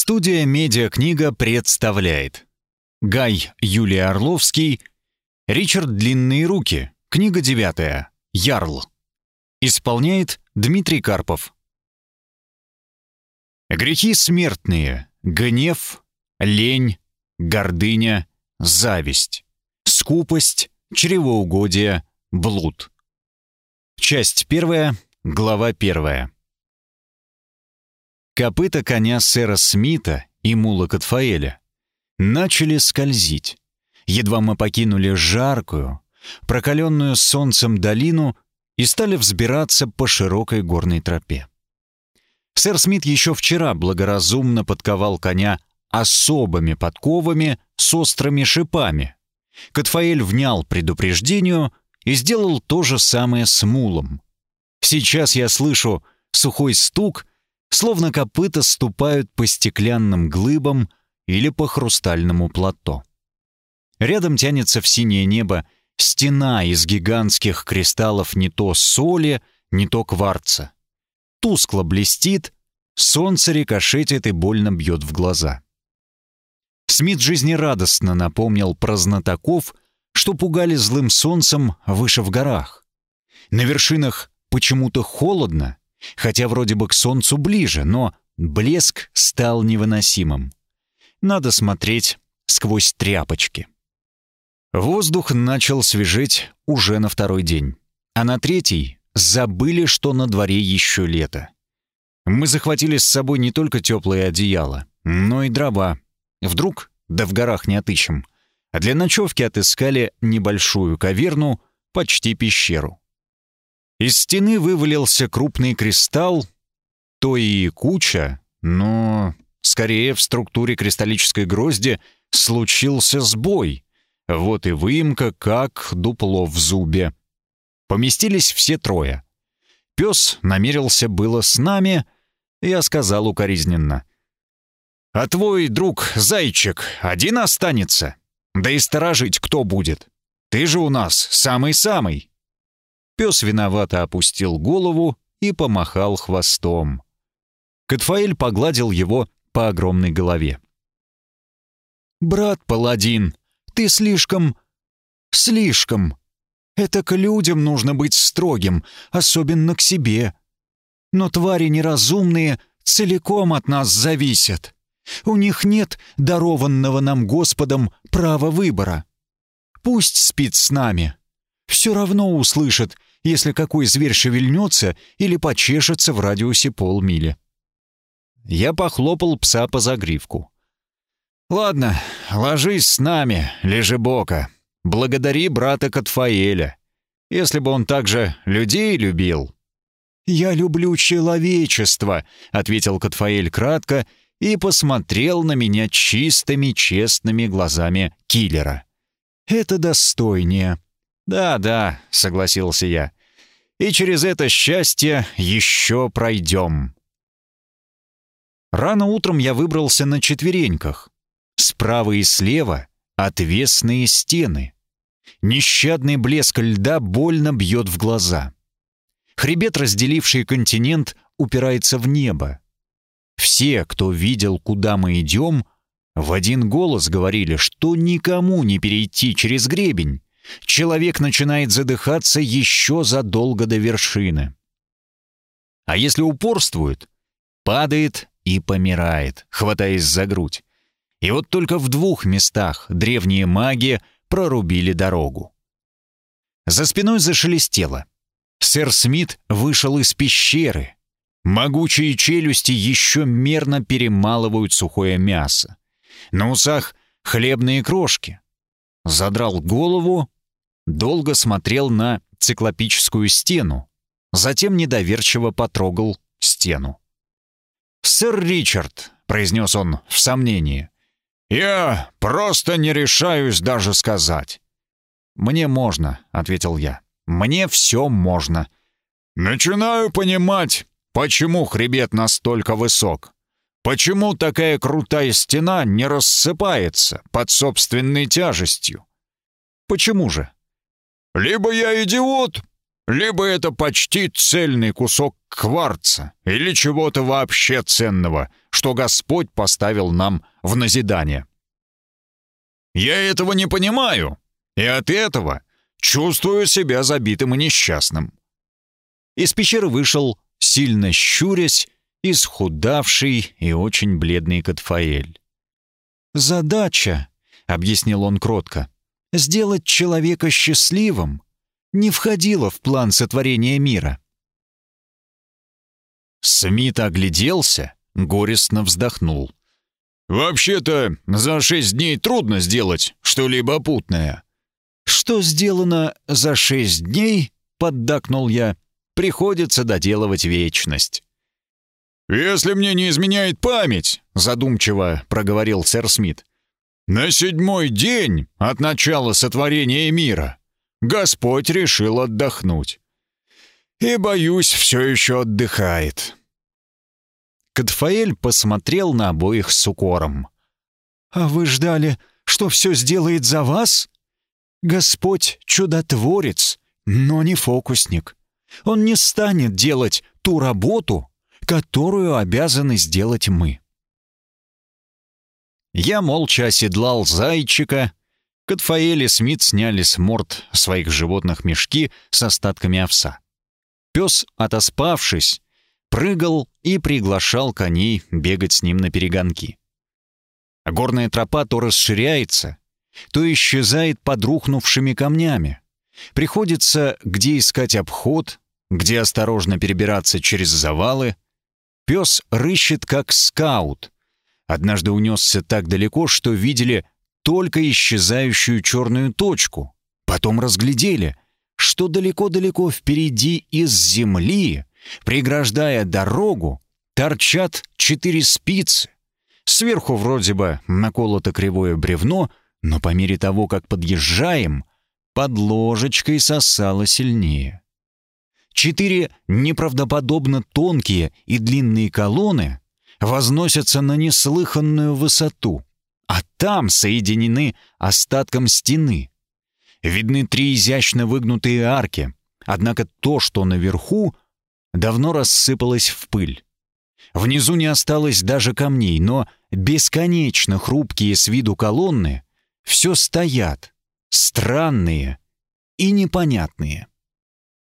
Студия «Медиакнига» представляет. Гай Юлий Орловский Ричард Длинные руки Книга девятая Ярл Исполняет Дмитрий Карпов. Грехи смертные Гнев, лень, гордыня, зависть Скупость, чревоугодие, блуд. Часть первая, глава первая Копыта коня сэра Смита и мула Катфаэля начали скользить. Едва мы покинули жаркую, прокаленную солнцем долину и стали взбираться по широкой горной тропе. Сэр Смит еще вчера благоразумно подковал коня особыми подковами с острыми шипами. Катфаэль внял предупреждению и сделал то же самое с мулом. Сейчас я слышу сухой стук словно копыта ступают по стеклянным глыбам или по хрустальному плато. Рядом тянется в синее небо стена из гигантских кристаллов не то соли, не то кварца. Тускло блестит, солнце рикошетит и больно бьет в глаза. Смит жизнерадостно напомнил про знатоков, что пугали злым солнцем выше в горах. На вершинах почему-то холодно, Хотя вроде бы к солнцу ближе, но блеск стал невыносимым. Надо смотреть сквозь тряпочки. Воздух начал свежеть уже на второй день. А на третий забыли, что на дворе еще лето. Мы захватили с собой не только теплые одеяла, но и дрова. Вдруг, да в горах не отыщем. А для ночевки отыскали небольшую каверну, почти пещеру. Из стены вывалился крупный кристалл, то и куча, но скорее в структуре кристаллической грозди случился сбой. Вот и выемка, как дупло в зубе. Поместились все трое. Пес намерился было с нами, я сказал укоризненно. «А твой друг, зайчик, один останется? Да и сторожить кто будет? Ты же у нас самый-самый!» Пес виновато опустил голову и помахал хвостом. Катфаэль погладил его по огромной голове. «Брат Паладин, ты слишком... слишком. Это к людям нужно быть строгим, особенно к себе. Но твари неразумные целиком от нас зависят. У них нет дарованного нам Господом права выбора. Пусть спит с нами. Все равно услышит, если какой зверь шевельнется или почешется в радиусе полмили. Я похлопал пса по загривку. «Ладно, ложись с нами, лежебока. Благодари брата Катфаэля. Если бы он также людей любил». «Я люблю человечество», — ответил Катфаэль кратко и посмотрел на меня чистыми, честными глазами киллера. «Это достойнее». «Да-да», — согласился я. «И через это счастье еще пройдем». Рано утром я выбрался на четвереньках. Справа и слева — отвесные стены. Нещадный блеск льда больно бьет в глаза. Хребет, разделивший континент, упирается в небо. Все, кто видел, куда мы идем, в один голос говорили, что никому не перейти через гребень, человек начинает задыхаться еще задолго до вершины. А если упорствует, падает и помирает, хватаясь за грудь. И вот только в двух местах древние маги прорубили дорогу. За спиной зашелестело. Сэр Смит вышел из пещеры. Могучие челюсти еще мерно перемалывают сухое мясо. На усах хлебные крошки. Задрал голову долго смотрел на циклопическую стену, затем недоверчиво потрогал стену. «Сэр Ричард», — произнес он в сомнении, — «я просто не решаюсь даже сказать». «Мне можно», — ответил я. «Мне все можно». «Начинаю понимать, почему хребет настолько высок. Почему такая крутая стена не рассыпается под собственной тяжестью?» «Почему же?» Либо я идиот, либо это почти цельный кусок кварца или чего-то вообще ценного, что Господь поставил нам в назидание. Я этого не понимаю, и от этого чувствую себя забитым и несчастным. Из пещеры вышел, сильно щурясь, исхудавший и очень бледный Катфаэль. «Задача», — объяснил он кротко, — «сделать человека счастливым» не входило в план сотворения мира. Смит огляделся, горестно вздохнул. «Вообще-то, за шесть дней трудно сделать что-либо путное». «Что сделано за шесть дней?» — поддакнул я. «Приходится доделывать вечность». «Если мне не изменяет память», — задумчиво проговорил сэр Смит, «на седьмой день от начала сотворения мира Господь решил отдохнуть. И, боюсь, все еще отдыхает». Катфаэль посмотрел на обоих с укором. «А вы ждали, что все сделает за вас? Господь чудотворец, но не фокусник. Он не станет делать ту работу, которую обязаны сделать мы». Я молча оседлал зайчика, Катфаэль и Смит сняли с морд своих животных мешки с остатками овса. Пес, отоспавшись, прыгал и приглашал коней бегать с ним на перегонки. А горная тропа то расширяется, то исчезает под рухнувшими камнями. Приходится где искать обход, где осторожно перебираться через завалы. Пес рыщет как скаут. Однажды унесся так далеко, что видели только исчезающую черную точку. Потом разглядели, что далеко-далеко впереди из земли, преграждая дорогу, торчат четыре спицы. Сверху вроде бы наколото кривое бревно, но по мере того, как подъезжаем, под ложечкой сосало сильнее. Четыре неправдоподобно тонкие и длинные колонны возносятся на неслыханную высоту — а там соединены остатком стены. Видны три изящно выгнутые арки, однако то, что наверху, давно рассыпалось в пыль. Внизу не осталось даже камней, но бесконечно хрупкие с виду колонны все стоят, странные и непонятные.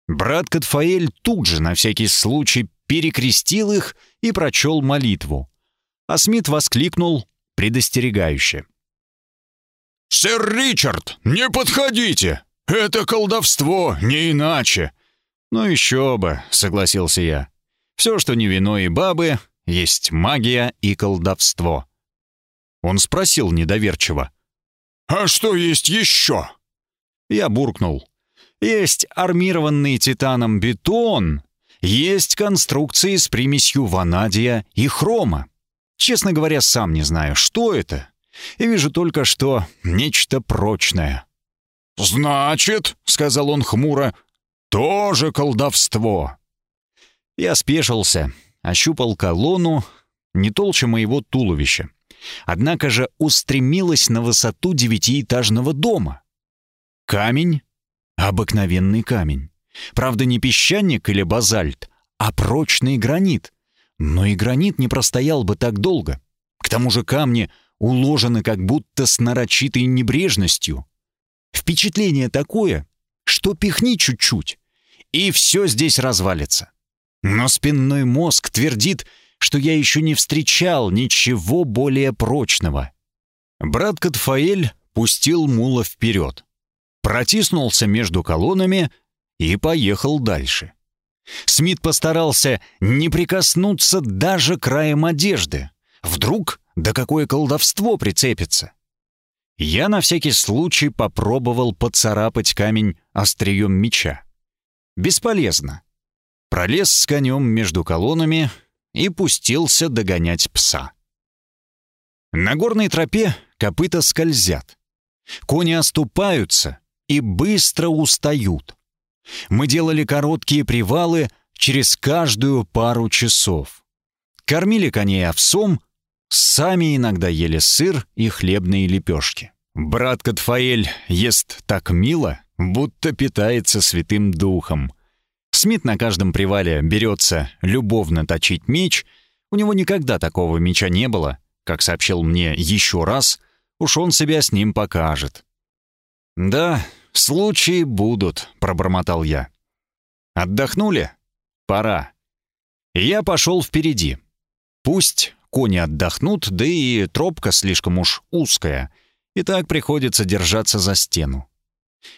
Брат Катфаэль тут же на всякий случай перекрестил их и прочел молитву. А Смит воскликнул предостерегающе. «Сэр Ричард, не подходите! Это колдовство, не иначе!» «Ну еще бы», — согласился я. «Все, что не вино и бабы, есть магия и колдовство». Он спросил недоверчиво. «А что есть еще?» Я буркнул. «Есть армированный титаном бетон, есть конструкции с примесью ванадия и хрома. Честно говоря, сам не знаю, что это. И вижу только, что нечто прочное. «Значит», — сказал он хмуро, — «тоже колдовство». Я спешился, ощупал колонну, не толще моего туловища. Однако же устремилась на высоту девятиэтажного дома. Камень — обыкновенный камень. Правда, не песчаник или базальт, а прочный гранит. Но и гранит не простоял бы так долго. К тому же камни уложены как будто с нарочитой небрежностью. Впечатление такое, что пихни чуть-чуть, и все здесь развалится. Но спинной мозг твердит, что я еще не встречал ничего более прочного. Брат Катфаэль пустил мула вперед, протиснулся между колоннами и поехал дальше. Смит постарался не прикоснуться даже краем одежды. Вдруг да какое колдовство прицепится. Я на всякий случай попробовал поцарапать камень острием меча. Бесполезно. Пролез с конем между колоннами и пустился догонять пса. На горной тропе копыта скользят. Кони оступаются и быстро устают. Мы делали короткие привалы через каждую пару часов. Кормили коней овсом, сами иногда ели сыр и хлебные лепешки. Брат Катфаэль ест так мило, будто питается святым духом. Смит на каждом привале берется любовно точить меч. У него никогда такого меча не было. Как сообщил мне еще раз, уж он себя с ним покажет. «Да, случаи будут», — пробормотал я. «Отдохнули? Пора». Я пошел впереди. Пусть кони отдохнут, да и тропка слишком уж узкая, и так приходится держаться за стену.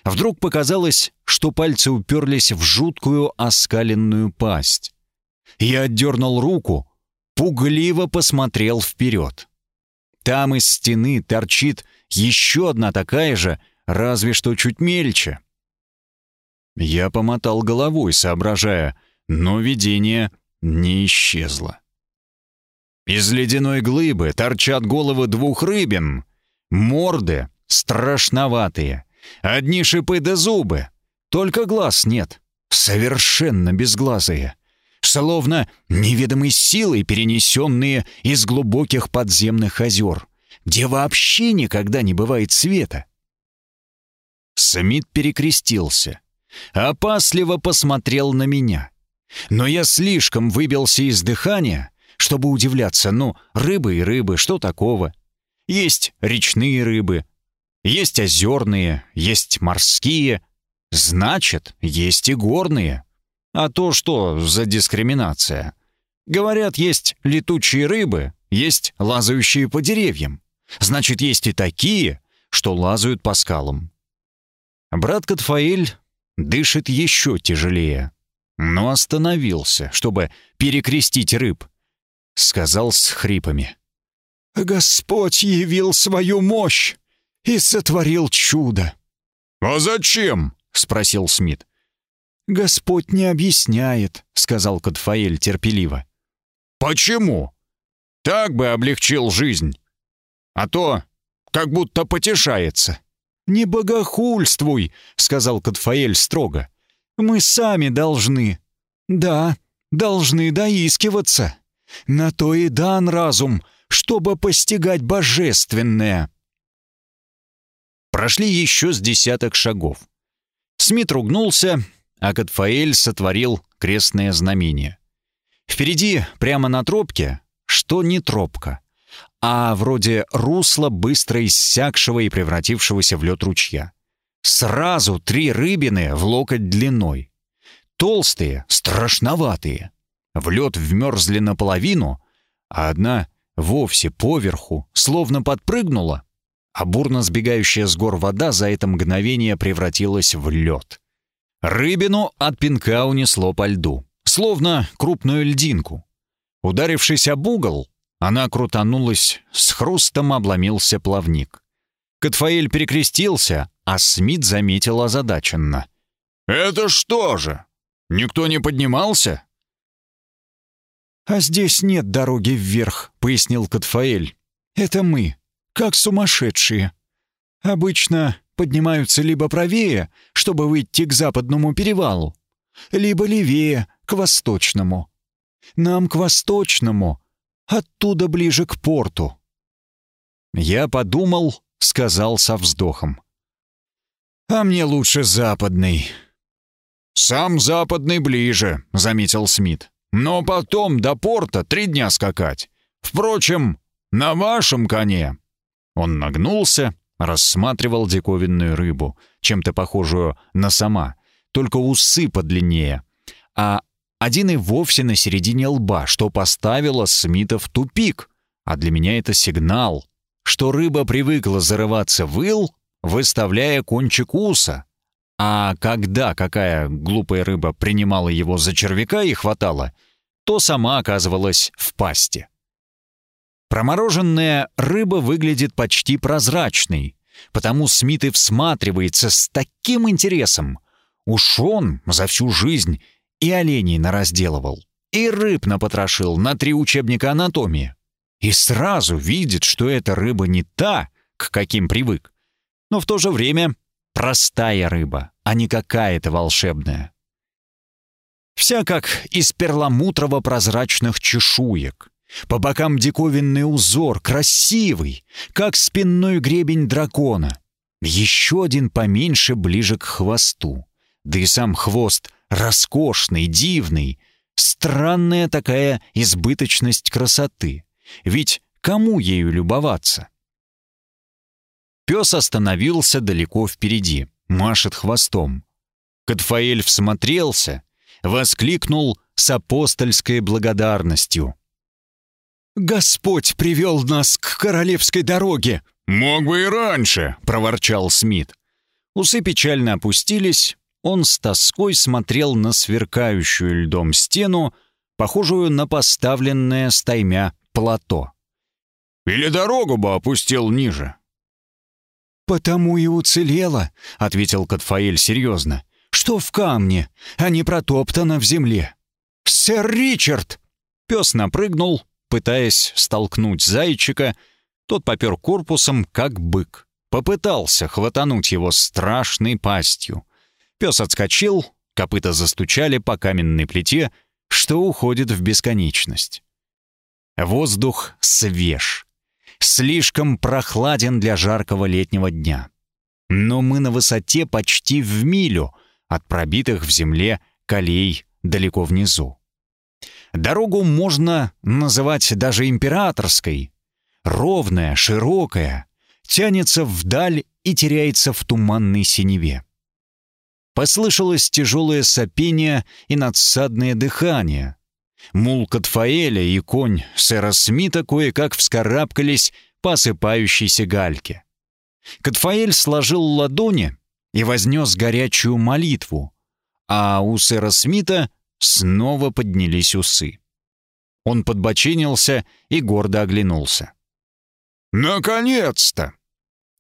Вдруг показалось, что пальцы уперлись в жуткую оскаленную пасть. Я отдернул руку, пугливо посмотрел вперед. Там из стены торчит еще одна такая же, разве что чуть мельче. Я помотал головой, соображая, но видение не исчезло. Из ледяной глыбы торчат головы двух рыбин. Морды страшноватые. Одни шипы да зубы. Только глаз нет. Совершенно безглазые. Словно неведомой силой перенесенные из глубоких подземных озер, где вообще никогда не бывает света. Смит перекрестился. Опасливо посмотрел на меня. Но я слишком выбился из дыхания, чтобы удивляться, ну, рыбы и рыбы, что такого? Есть речные рыбы, есть озерные, есть морские, значит, есть и горные. А то что за дискриминация? Говорят, есть летучие рыбы, есть лазающие по деревьям. Значит, есть и такие, что лазают по скалам. Брат Катфаэль дышит еще тяжелее, но остановился, чтобы перекрестить рыб — сказал с хрипами. «Господь явил свою мощь и сотворил чудо». «А зачем?» — спросил Смит. «Господь не объясняет», — сказал Кадфаэль терпеливо. «Почему? Так бы облегчил жизнь. А то как будто потешается». «Не богохульствуй», — сказал Кадфаэль строго. «Мы сами должны, да, должны доискиваться». На то и дан разум, чтобы постигать божественное. Прошли еще с десяток шагов. Смит ругнулся, а Катфаэль сотворил крестное знамение. Впереди, прямо на тропке, что не тропка, а вроде русла быстро иссякшего и превратившегося в лед ручья. Сразу три рыбины в локоть длиной. Толстые, страшноватые в лед вмерзли наполовину, а одна вовсе поверху, словно подпрыгнула, а бурно сбегающая с гор вода за это мгновение превратилась в лед. Рыбину от пинка унесло по льду, словно крупную льдинку. Ударившись об угол, она крутанулась, с хрустом обломился плавник. Катфаэль перекрестился, а Смит заметил озадаченно. «Это что же? Никто не поднимался?» «А здесь нет дороги вверх», — пояснил Катфаэль. «Это мы, как сумасшедшие. Обычно поднимаются либо правее, чтобы выйти к западному перевалу, либо левее, к восточному. Нам к восточному, оттуда ближе к порту». Я подумал, сказал со вздохом. «А мне лучше западный». «Сам западный ближе», — заметил Смит. Но потом до порта три дня скакать. Впрочем, на вашем коне». Он нагнулся, рассматривал диковинную рыбу, чем-то похожую на сама, только усы подлиннее, а один и вовсе на середине лба, что поставило Смита в тупик. А для меня это сигнал, что рыба привыкла зарываться в ил, выставляя кончик уса. А когда какая глупая рыба принимала его за червяка и хватала, то сама оказывалась в пасти. Промороженная рыба выглядит почти прозрачной, потому Смит и всматривается с таким интересом. Уж он за всю жизнь и оленей наразделывал, и рыб напотрошил на три учебника анатомии. И сразу видит, что эта рыба не та, к каким привык, но в то же время Простая рыба, а не какая-то волшебная. Вся как из перламутрово-прозрачных чешуек. По бокам диковинный узор, красивый, как спинной гребень дракона. Еще один поменьше ближе к хвосту. Да и сам хвост роскошный, дивный, странная такая избыточность красоты. Ведь кому ею любоваться? Пес остановился далеко впереди, машет хвостом. Катфаэль всмотрелся, воскликнул с апостольской благодарностью. «Господь привел нас к королевской дороге!» «Мог бы и раньше!» — проворчал Смит. Усы печально опустились, он с тоской смотрел на сверкающую льдом стену, похожую на поставленное стаймя плато. «Или дорогу бы опустил ниже?» «Потому и уцелела», — ответил Катфаэль серьезно, «что в камне, а не протоптано в земле». «Сэр Ричард!» Пес напрыгнул, пытаясь столкнуть зайчика, тот попер корпусом, как бык. Попытался хватануть его страшной пастью. Пес отскочил, копыта застучали по каменной плите, что уходит в бесконечность. Воздух свеж. Слишком прохладен для жаркого летнего дня. Но мы на высоте почти в милю от пробитых в земле колей далеко внизу. Дорогу можно называть даже императорской. Ровная, широкая, тянется вдаль и теряется в туманной синеве. Послышалось тяжелое сопение и надсадное дыхание. Мул Катфаэля и конь сэра Смита кое-как вскарабкались по осыпающейся гальке. Катфаэль сложил ладони и вознес горячую молитву, а у сэра Смита снова поднялись усы. Он подбоченился и гордо оглянулся. «Наконец-то!»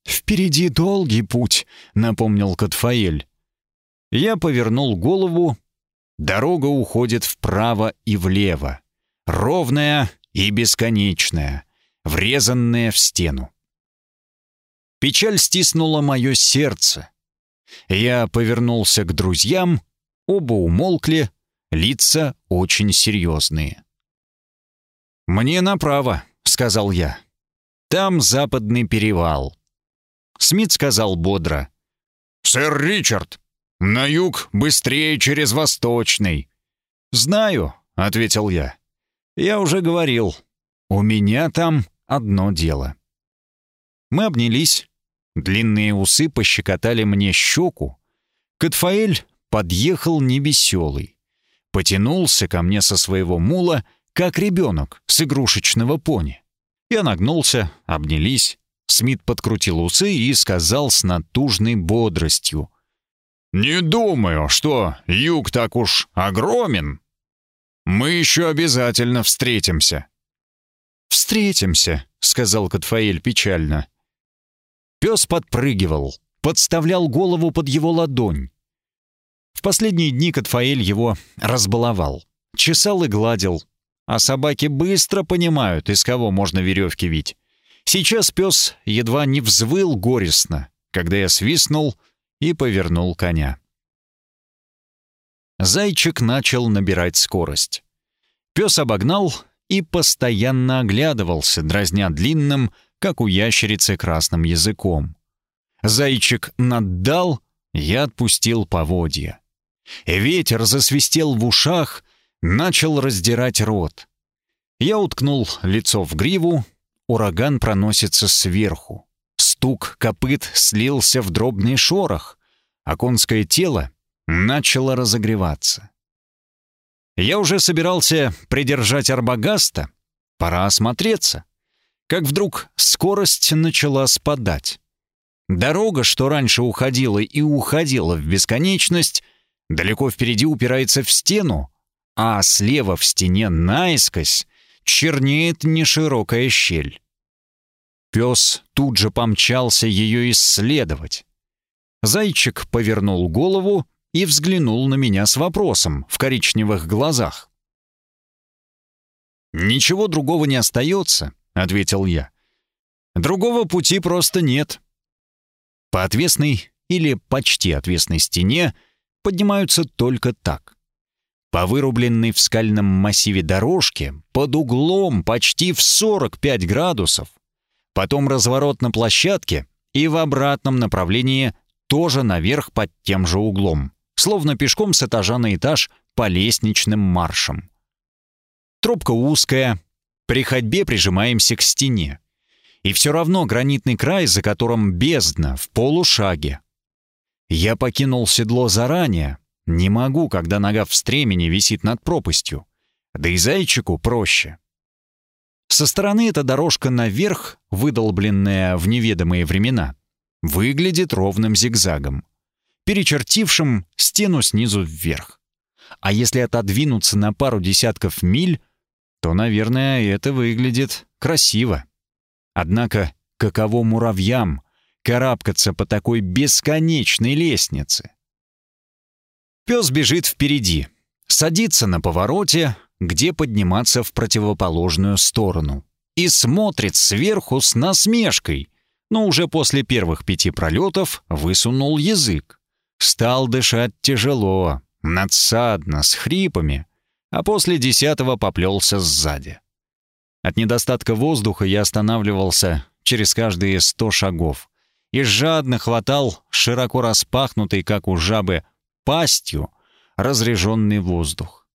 «Впереди долгий путь», — напомнил Катфаэль. Я повернул голову. Дорога уходит вправо и влево. Ровная и бесконечная, врезанная в стену. Печаль стиснула мое сердце. Я повернулся к друзьям, оба умолкли, лица очень серьезные. «Мне направо», — сказал я. «Там западный перевал». Смит сказал бодро. «Сэр Ричард, на юг быстрее через Восточный». «Знаю», — ответил я. «Я уже говорил. У меня там одно дело». Мы обнялись. Длинные усы пощекотали мне щеку. Катфаэль подъехал невеселый. Потянулся ко мне со своего мула, как ребенок с игрушечного пони. Я нагнулся, обнялись. Смит подкрутил усы и сказал с натужной бодростью. «Не думаю, что юг так уж огромен. Мы еще обязательно встретимся». «Встретимся», — сказал Катфаэль печально. Пес подпрыгивал, подставлял голову под его ладонь. В последние дни Катфаэль его разбаловал, чесал и гладил, а собаки быстро понимают, из кого можно веревки вить. Сейчас пес едва не взвыл горестно, когда я свистнул и повернул коня. Зайчик начал набирать скорость. Пес обогнал и постоянно оглядывался, дразня длинным, как у ящерицы, красным языком. Зайчик наддал, я отпустил поводья. Ветер засвистел в ушах, начал раздирать рот. Я уткнул лицо в гриву, Ураган проносится сверху. Стук копыт слился в дробный шорох, а конское тело начало разогреваться. Я уже собирался придержать Арбагаста, пора осмотреться, как вдруг скорость начала спадать. Дорога, что раньше уходила и уходила в бесконечность, далеко впереди упирается в стену, а слева в стене наискось чернеет неширокая щель. Пес тут же помчался ее исследовать. Зайчик повернул голову и взглянул на меня с вопросом в коричневых глазах. «Ничего другого не остается», — ответил я. «Другого пути просто нет». По отвесной или почти отвесной стене поднимаются только так. По вырубленной в скальном массиве дорожке под углом почти в 45 градусов, потом разворот на площадке и в обратном направлении тоже наверх под тем же углом, словно пешком с этажа на этаж по лестничным маршам. Трубка узкая, при ходьбе прижимаемся к стене. И все равно гранитный край, за которым бездна, в полушаге. Я покинул седло заранее, не могу, когда нога в стремени висит над пропастью. Да и зайчику проще. Со стороны эта дорожка наверх, выдолбленная в неведомые времена, выглядит ровным зигзагом перечертившим стену снизу вверх. А если отодвинуться на пару десятков миль, то, наверное, это выглядит красиво. Однако каково муравьям карабкаться по такой бесконечной лестнице? Пес бежит впереди, садится на повороте, где подниматься в противоположную сторону, и смотрит сверху с насмешкой, но уже после первых пяти пролетов высунул язык. Стал дышать тяжело, надсадно, с хрипами, а после десятого поплелся сзади. От недостатка воздуха я останавливался через каждые сто шагов и жадно хватал широко распахнутый, как у жабы, пастью разреженный воздух.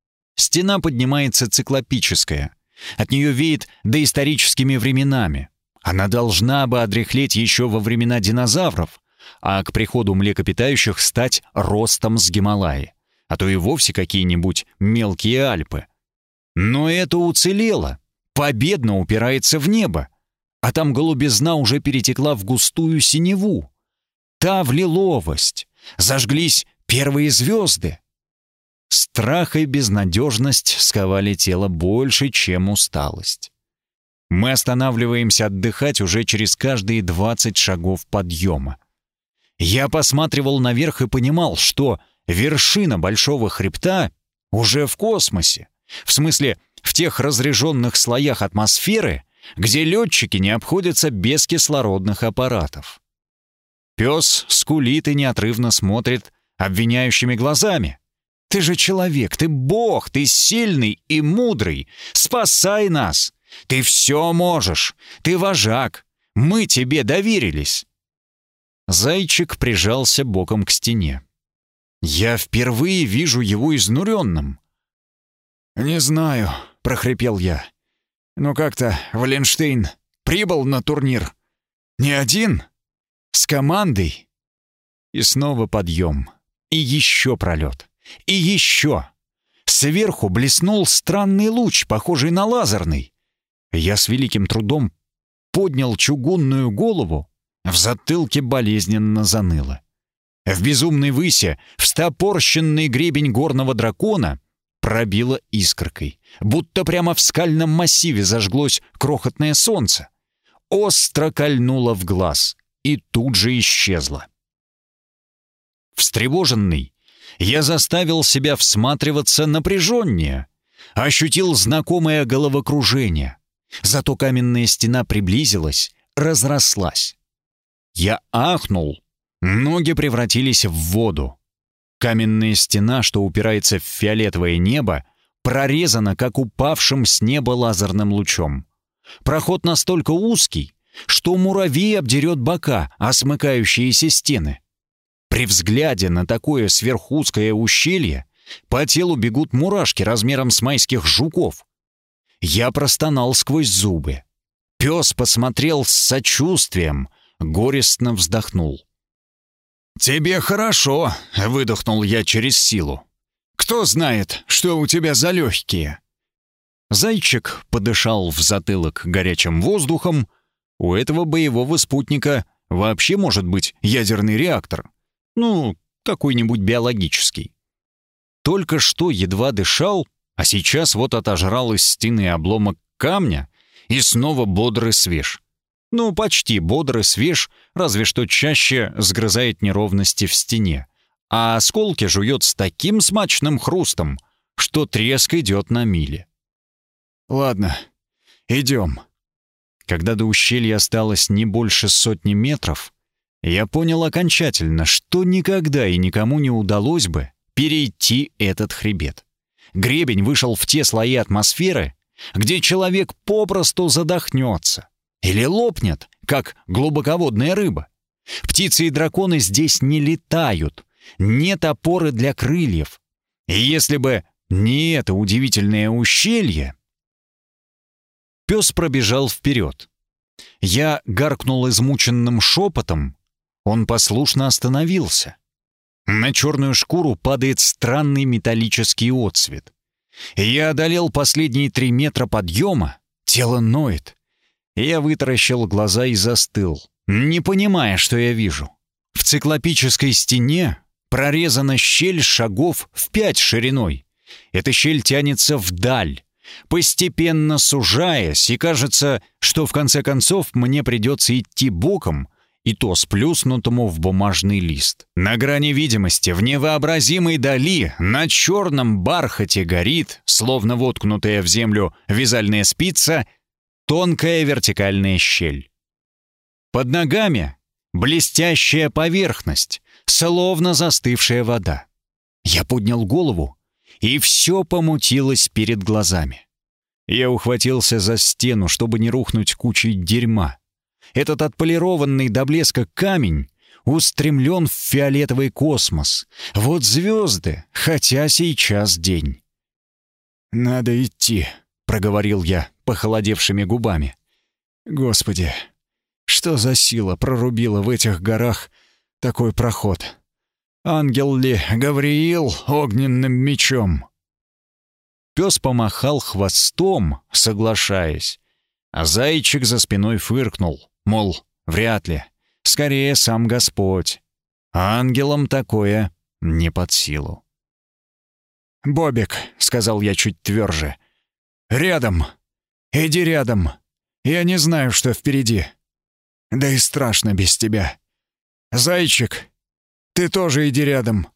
Стена поднимается циклопическая. От нее веет доисторическими временами. Она должна бы одряхлеть еще во времена динозавров, а к приходу млекопитающих стать ростом с Гималаи, а то и вовсе какие-нибудь мелкие Альпы. Но это уцелело, победно упирается в небо, а там голубизна уже перетекла в густую синеву. Та в лиловость, зажглись первые звезды. Страх и безнадежность сковали тело больше, чем усталость. Мы останавливаемся отдыхать уже через каждые 20 шагов подъема. Я посматривал наверх и понимал, что вершина большого хребта уже в космосе. В смысле, в тех разреженных слоях атмосферы, где летчики не обходятся без кислородных аппаратов. Пес скулит и неотрывно смотрит обвиняющими глазами. «Ты же человек, ты бог, ты сильный и мудрый. Спасай нас! Ты все можешь, ты вожак. Мы тебе доверились. Зайчик прижался боком к стене. «Я впервые вижу его изнуренным». «Не знаю», — прохрипел я. «Но как-то Валенштейн прибыл на турнир. Не один, с командой». И снова подъем. И еще пролет. И еще. Сверху блеснул странный луч, похожий на лазерный. Я с великим трудом поднял чугунную голову в затылке болезненно заныло. В безумной высе встопорщенный гребень горного дракона пробило искоркой, будто прямо в скальном массиве зажглось крохотное солнце. Остро кольнуло в глаз и тут же исчезло. Встревоженный, я заставил себя всматриваться напряженнее, ощутил знакомое головокружение. Зато каменная стена приблизилась, разрослась. Я ахнул. Ноги превратились в воду. Каменная стена, что упирается в фиолетовое небо, прорезана, как упавшим с неба лазерным лучом. Проход настолько узкий, что муравей обдерет бока, а смыкающиеся стены. При взгляде на такое сверхузкое ущелье по телу бегут мурашки размером с майских жуков. Я простонал сквозь зубы. Пес посмотрел с сочувствием — горестно вздохнул. «Тебе хорошо», — выдохнул я через силу. «Кто знает, что у тебя за легкие?» Зайчик подышал в затылок горячим воздухом. У этого боевого спутника вообще может быть ядерный реактор. Ну, какой-нибудь биологический. Только что едва дышал, а сейчас вот отожрал из стены обломок камня и снова бодрый свеж. Ну, почти бодрый, свеж, разве что чаще сгрызает неровности в стене. А осколки жует с таким смачным хрустом, что треск идет на мили. «Ладно, идем». Когда до ущелья осталось не больше сотни метров, я понял окончательно, что никогда и никому не удалось бы перейти этот хребет. Гребень вышел в те слои атмосферы, где человек попросту задохнется. Или лопнет, как глубоководная рыба. Птицы и драконы здесь не летают, нет опоры для крыльев. И если бы не это удивительное ущелье... Пес пробежал вперед. Я гаркнул измученным шепотом. Он послушно остановился. На черную шкуру падает странный металлический отсвет. Я одолел последние три метра подъема, тело ноет. Я вытаращил глаза и застыл, не понимая, что я вижу. В циклопической стене прорезана щель шагов в пять шириной. Эта щель тянется вдаль, постепенно сужаясь, и кажется, что в конце концов мне придется идти боком, и то сплюснутому в бумажный лист. На грани видимости, в невообразимой дали, на черном бархате горит, словно воткнутая в землю вязальная спица, тонкая вертикальная щель. Под ногами блестящая поверхность, словно застывшая вода. Я поднял голову, и все помутилось перед глазами. Я ухватился за стену, чтобы не рухнуть кучей дерьма. Этот отполированный до блеска камень устремлен в фиолетовый космос. Вот звезды, хотя сейчас день. «Надо идти», — проговорил я похолодевшими губами. «Господи, что за сила прорубила в этих горах такой проход? Ангел ли Гавриил огненным мечом?» Пес помахал хвостом, соглашаясь, а зайчик за спиной фыркнул. Мол, вряд ли. Скорее сам Господь. А ангелам такое не под силу. «Бобик», — сказал я чуть тверже, — «рядом. Иди рядом. Я не знаю, что впереди. Да и страшно без тебя. Зайчик, ты тоже иди рядом,